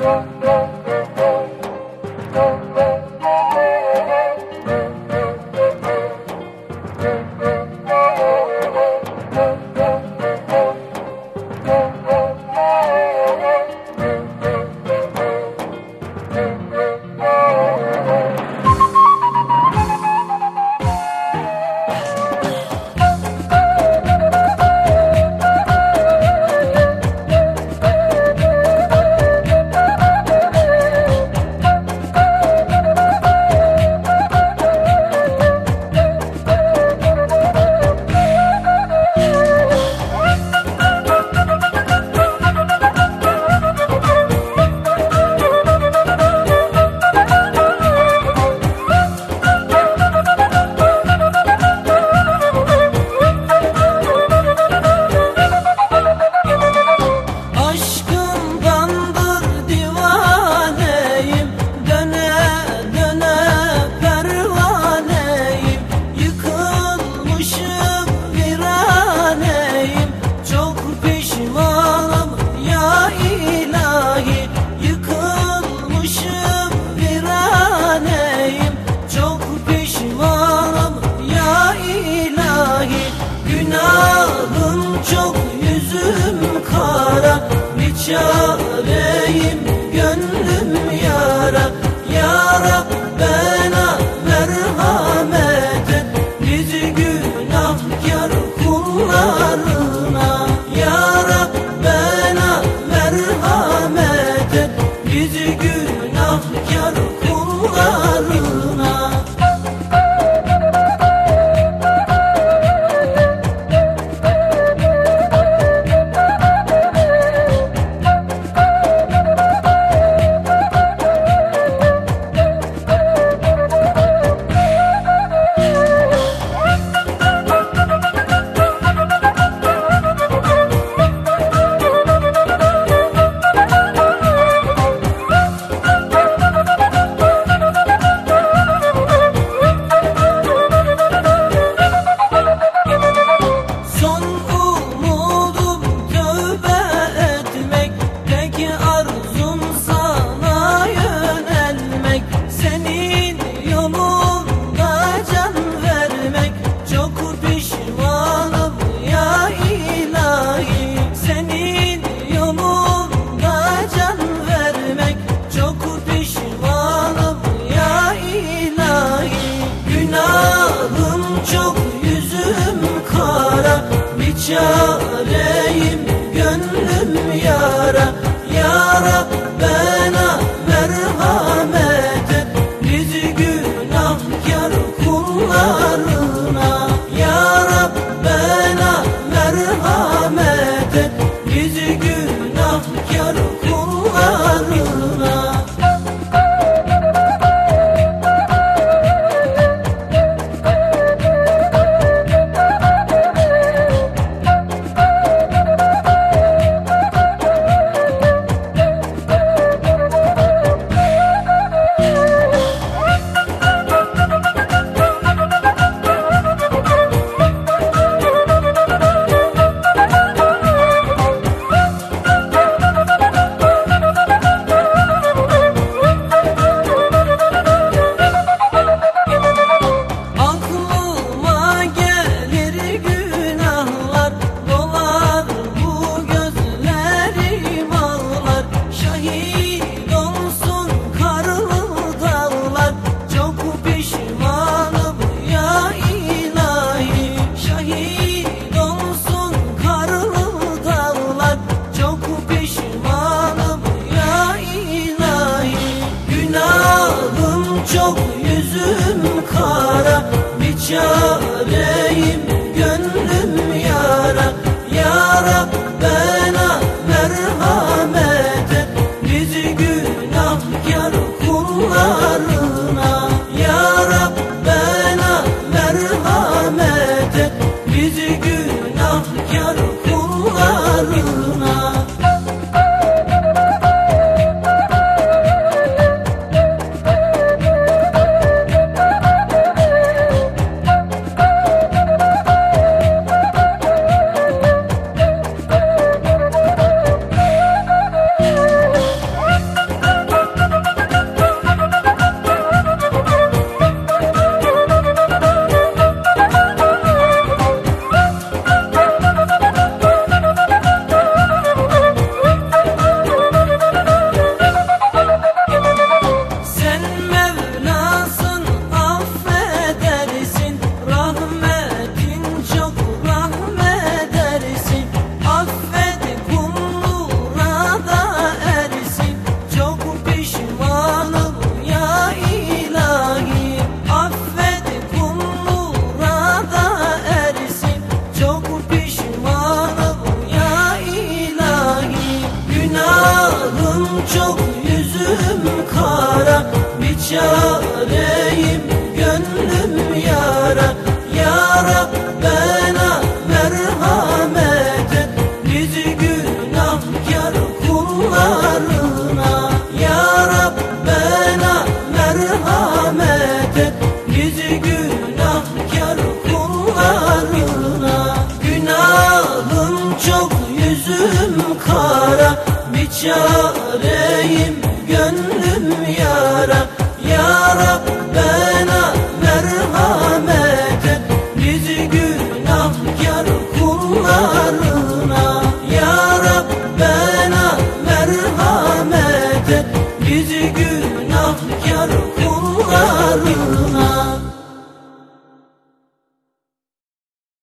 Thank you. show. Kara Biçareyim gönlüm yara yüzüm kara Biçareyim çareyim gönlüm yara Ya Rab bana merhamet et Bizi günahkar kullarına Ya Rab bana merhamet et Bizi günahkar kullarına Günahım çok yüzüm kara. Bir çare